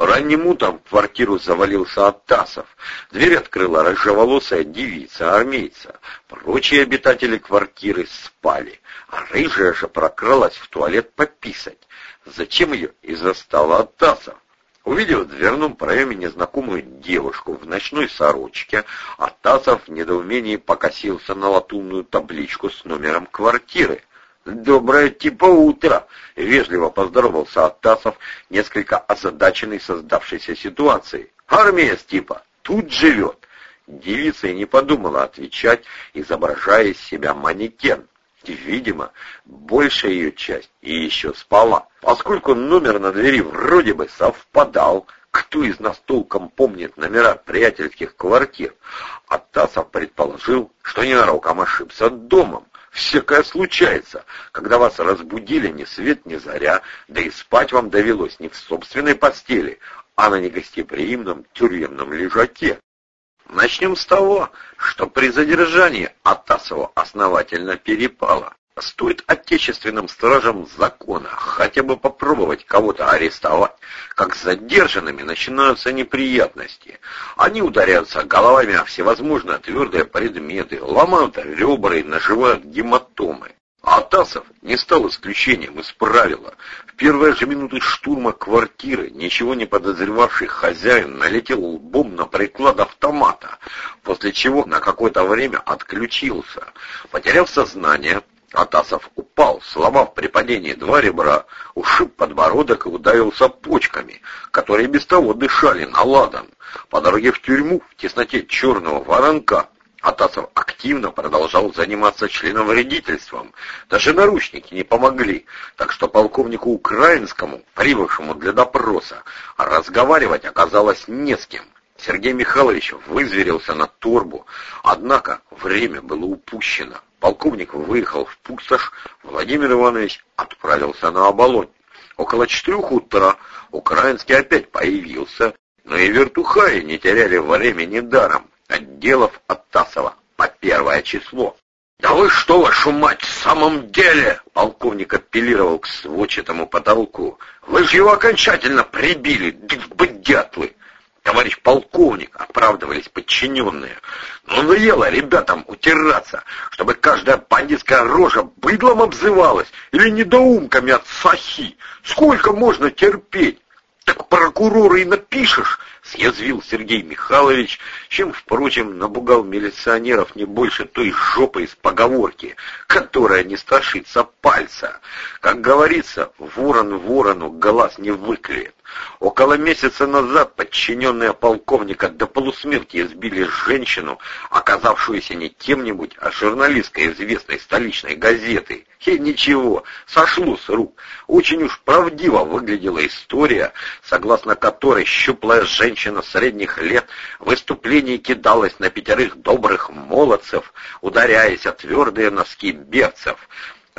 Ранним утром в квартиру завалился Атасов. Дверь открыла рыжеволосая девица-армейца. Прочие обитатели квартиры спали, а рыжая же прокралась в туалет пописать. Зачем ее и застала Атасов? Увидев в дверном проеме незнакомую девушку в ночной сорочке, Атасов в недоумении покосился на латунную табличку с номером квартиры. «Доброе типа утро!» — вежливо поздоровался Атасов, несколько озадаченный создавшейся ситуацией. «Армия типа тут живет!» Девица и не подумала отвечать, изображая из себя манекен. Видимо, большая ее часть и еще спала, поскольку номер на двери вроде бы совпадал. Кто из нас толком помнит номера приятельских квартир? Атасов предположил, что ненароком ошибся домом. Всякое случается, когда вас разбудили ни свет, ни заря, да и спать вам довелось не в собственной постели, а на негостеприимном тюремном лежаке. Начнем с того, что при задержании Атасова основательно перепало. Стоит отечественным стражам закона хотя бы попробовать кого-то арестовать, как с задержанными начинаются неприятности. Они ударяются головами о всевозможные твердые предметы, ломают ребра и наживают гематомы. А Атасов не стал исключением из правила. В первые же минуты штурма квартиры ничего не подозревавший хозяин налетел лбом на приклад автомата, после чего на какое-то время отключился. Потеряв сознание, Атасов упал, сломав при падении два ребра, ушиб подбородок и ударился почками, которые без того дышали на ладан. По дороге в тюрьму, в тесноте черного воронка, Атасов активно продолжал заниматься членовредительством. Даже наручники не помогли, так что полковнику Украинскому, прибывшему для допроса, разговаривать оказалось не с кем. Сергей Михайлович вызверился на торбу, однако время было упущено. Полковник выехал в пустошь, Владимир Иванович отправился на оболонь. Около четырех утра Украинский опять появился, но и вертухаи не теряли времени даром, отделав от Тасова по первое число. «Да вы что, вашу мать, в самом деле?» — полковник апеллировал к сводчатому потолку. «Вы же его окончательно прибили, дятлы!» Товарищ полковник, оправдывались подчиненные. Но надоело ребятам утираться, чтобы каждая бандитская рожа быдлом обзывалась или недоумками от сахи. Сколько можно терпеть? Так прокурора и напишешь, съязвил Сергей Михайлович, чем, впрочем, напугал милиционеров не больше той жопы из поговорки, которая не страшится пальца. Как говорится, ворон ворону глаз не выклеит. Около месяца назад подчиненные полковника до полусмерти избили женщину, оказавшуюся не кем-нибудь, а журналисткой известной столичной газеты. И ничего, сошло с рук. Очень уж правдиво выглядела история, согласно которой щуплая женщина средних лет в выступлении кидалась на пятерых добрых молодцев, ударяясь о твердые носки берцев.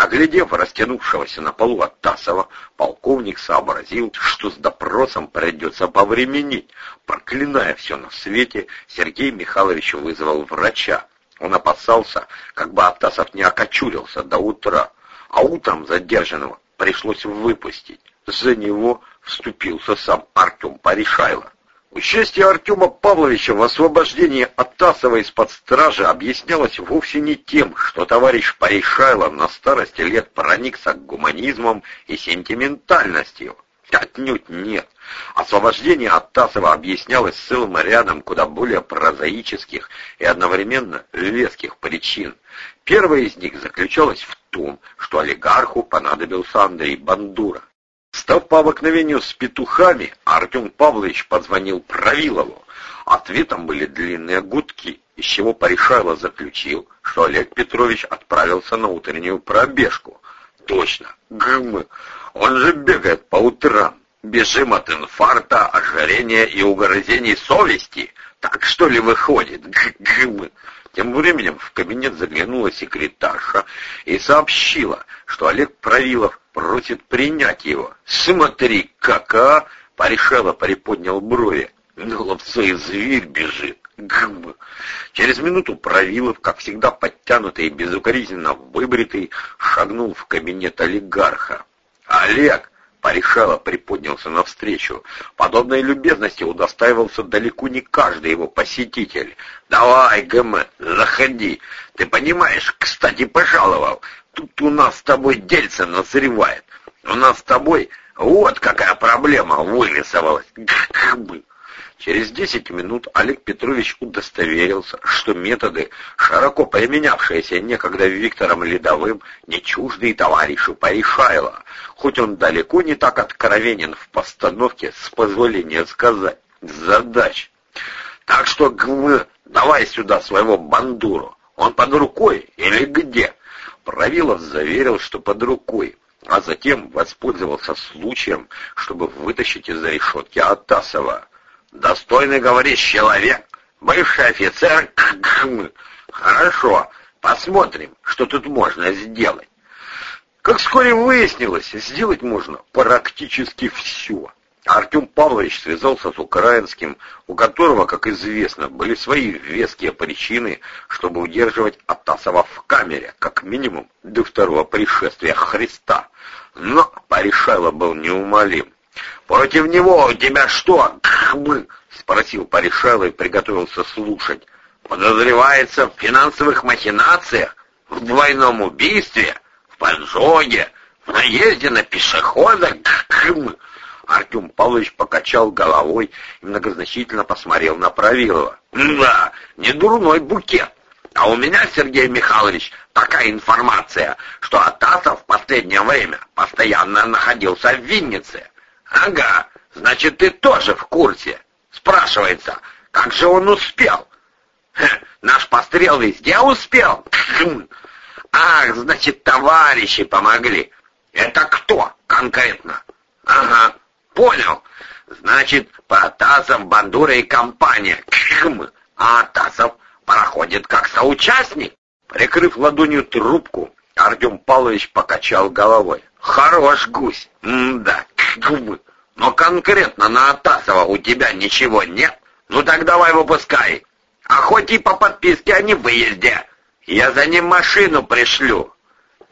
Оглядев растянувшегося на полу Оттасова, полковник сообразил, что с допросом придется повременить. Проклиная все на свете, Сергей Михайлович вызвал врача. Он опасался, как бы Оттасов не окочурился до утра, а утром задержанного пришлось выпустить. За него вступился сам Артем Паришайло. Участие Артема Павловича в освобождении от Тасова из-под стражи объяснялось вовсе не тем, что товарищ Паришайлов на старости лет проникся гуманизмом и сентиментальностью. Отнюдь нет. Освобождение от Тасова объяснялось целым рядом куда более прозаических и одновременно веских причин. Первая из них заключалась в том, что олигарху понадобился Андрей Бандура. Став по обыкновению с петухами, Артем Павлович позвонил Правилову. Ответом были длинные гудки, из чего Паришайло заключил, что Олег Петрович отправился на утреннюю пробежку. Точно, гм, он же бегает по утрам. Бежим от инфаркта, ожирения и угрызений совести. Так что ли выходит? Гм. Тем временем в кабинет заглянула секретарша и сообщила, что Олег Правилов просит принять его. «Смотри, кака!» — Паришава приподнял брови. «На ловцо и зверь бежит!» Гм. Через минуту Правилов, как всегда подтянутый и безукоризненно выбритый, шагнул в кабинет олигарха. «Олег, Порешало приподнялся навстречу. Подобной любезности удостаивался далеко не каждый его посетитель. «Давай, ГМ, заходи. Ты понимаешь, кстати, пожаловал. Тут у нас с тобой дельце назревает. У нас с тобой вот какая проблема вырисовалась. Гхбы. Через десять минут Олег Петрович удостоверился, что методы, широко применявшиеся некогда Виктором Ледовым, не чуждые товарищу Порешайло, хоть он далеко не так откровенен в постановке, с позволения сказать, задач. Так что, гм, давай сюда своего бандуру. Он под рукой или где? Правилов заверил, что под рукой, а затем воспользовался случаем, чтобы вытащить из-за решетки Атасова. Достойный, говоришь, человек, бывший офицер. Хорошо, посмотрим, что тут можно сделать. Как вскоре выяснилось, сделать можно практически все. Артем Павлович связался с украинским, у которого, как известно, были свои веские причины, чтобы удерживать Атасова в камере, как минимум, до второго пришествия Христа. Но Порешайло был неумолим. «Против него у тебя что?» — спросил Порешайло и приготовился слушать. «Подозревается в финансовых махинациях, в двойном убийстве, в поджоге, в наезде на пешехода?» Артем Павлович покачал головой и многозначительно посмотрел на Правилова. «Да, не дурной букет. А у меня, Сергей Михайлович, такая информация, что Атасов в последнее время постоянно находился в Виннице. Ага, значит, ты тоже в курсе. Спрашивается, как же он успел? Хе, наш пострел везде успел? Ах, значит, товарищи помогли. Это кто конкретно? Ага, понял. Значит, Протасов, Бандура и компания. А Атасов проходит как соучастник? Прикрыв ладонью трубку, Артем Павлович покачал головой. Хорош гусь. М-да, губы. Но конкретно на Атасова у тебя ничего нет? Ну так давай выпускай. А хоть и по подписке, а не выезде. Я за ним машину пришлю.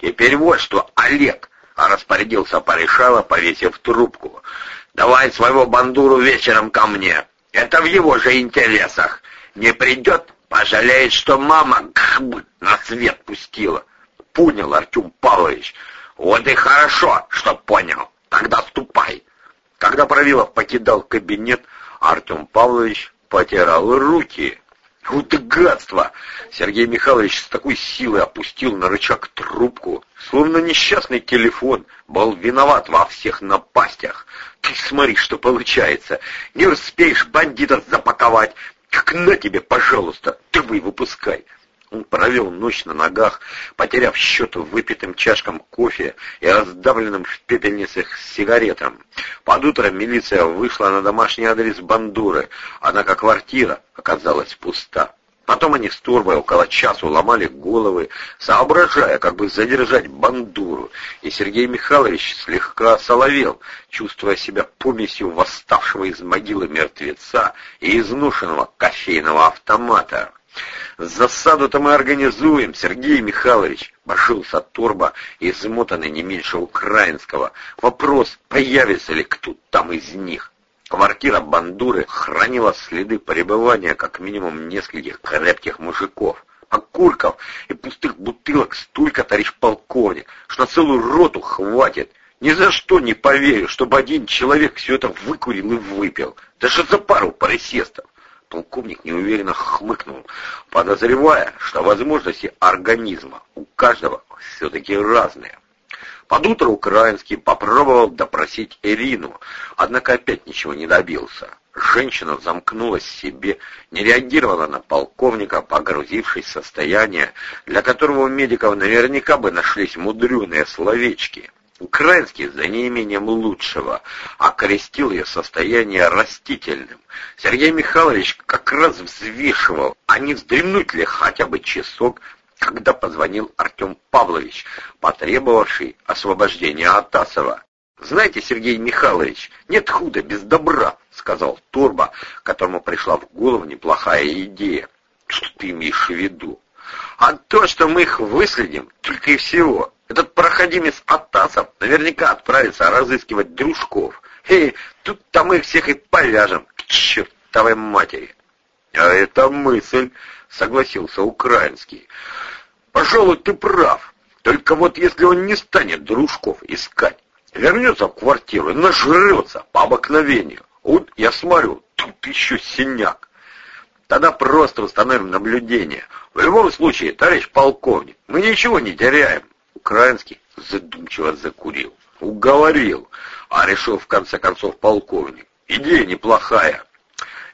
Теперь вот что, Олег, распорядился Порешало, повесив трубку. Давай своего бандуру вечером ко мне. Это в его же интересах. Не придет, пожалеет, что мама на свет пустила. Понял, Артем Павлович. Вот и хорошо, что понял. Тогда ступай. Когда Правилов покидал кабинет, Артем Павлович потирал руки. Вот и гадство! Сергей Михайлович с такой силой опустил на рычаг трубку, словно несчастный телефон был виноват во всех напастях. Ты смотри, что получается. Не успеешь бандита запаковать, как на тебе, пожалуйста, ты вы выпускай. Он провел ночь на ногах, потеряв счет выпитым чашкам кофе и раздавленным в пепельницах сигаретам. Под утро милиция вышла на домашний адрес Бандуры, однако квартира оказалась пуста. Потом они с Турбой около часу ломали головы, соображая, как бы задержать Бандуру, и Сергей Михайлович слегка соловел, чувствуя себя помесью восставшего из могилы мертвеца и изношенного кофейного автомата. «Засаду-то мы организуем, Сергей Михайлович!» — башился Турбо, измотанный не меньше украинского. «Вопрос, появится ли кто там из них?» Квартира Бандуры хранила следы пребывания как минимум нескольких крепких мужиков. Окурков и пустых бутылок столько, товарищ полковник, что на целую роту хватит. Ни за что не поверю, чтобы один человек все это выкурил и выпил. Даже за пару присестов. Полковник неуверенно хмыкнул, подозревая, что возможности организма у каждого все-таки разные. Под утро Украинский попробовал допросить Ирину, однако опять ничего не добился. Женщина замкнулась в себе, не реагировала на полковника, погрузившись в состояние, для которого у медиков наверняка бы нашлись мудреные словечки. Украинский, за неимением лучшего, окрестил ее состояние растительным. Сергей Михайлович как раз взвешивал, а не вздремнуть ли хотя бы часок, когда позвонил Артем Павлович, потребовавший освобождения Атасова. «Знаете, Сергей Михайлович, нет худа без добра», — сказал Турбо, которому пришла в голову неплохая идея. «Что ты имеешь в виду?» «А то, что мы их выследим, только и всего. Этот проходимец Атасов наверняка отправится разыскивать дружков. Эй, тут-то мы всех и повяжем, к чертовой матери. А это мысль, согласился Украинский. Пожалуй, ты прав. Только вот если он не станет дружков искать, вернется в квартиру и нажрется по обыкновению. Вот я смотрю, тут еще синяк. Тогда просто установим наблюдение. В любом случае, товарищ полковник, мы ничего не теряем. Украинский задумчиво закурил. Уговорил, а решил в конце концов полковник. Идея неплохая.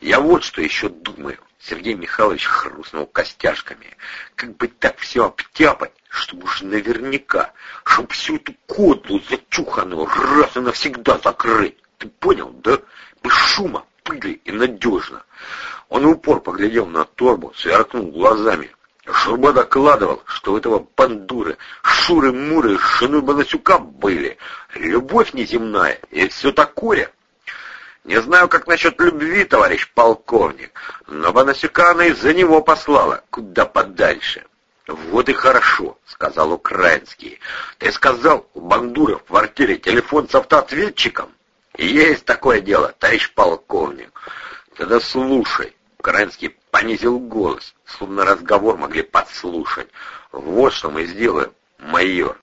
Я вот что еще думаю. Сергей Михайлович хрустнул костяшками. Как бы так все обтяпать, чтобы уж наверняка, чтобы всю эту котлу зачуханную раз и навсегда закрыть. Ты понял, да? Без шума, пыли и надежно. Он упор поглядел на торбу, сверкнул глазами. Журба докладывал, что у этого бандуры Шуры-Муры с женой Баласюка были, любовь неземная и все такое. Не знаю, как насчет любви, товарищ полковник, но Банасюка она из-за него послала, куда подальше. «Вот и хорошо», — сказал Украинский. «Ты сказал, у Бандура в квартире телефон с автоответчиком?» «Есть такое дело, товарищ полковник». «Тогда слушай». Украинский понизил голос, словно разговор могли подслушать. «Вот что мы сделаем, майор.